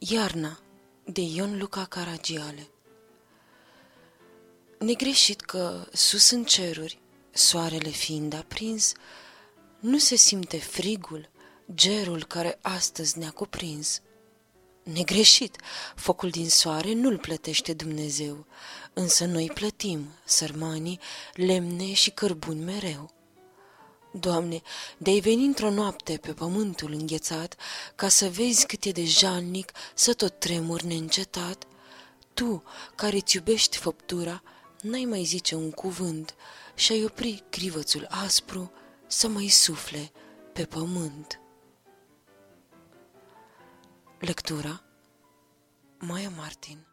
Iarna de Ion Luca Caragiale Negreșit că sus în ceruri, soarele fiind aprins, nu se simte frigul, gerul care astăzi ne-a cuprins. Negreșit, focul din soare nu-l plătește Dumnezeu, însă noi plătim, sărmanii, lemne și cărbuni mereu. Doamne, de-ai veni într-o noapte pe pământul înghețat, ca să vezi cât e de jalnic să tot tremur neîncetat, Tu, care-ți iubești făptura, n-ai mai zice un cuvânt și ai opri crivățul aspru să mai sufle pe pământ. Lectura Maia Martin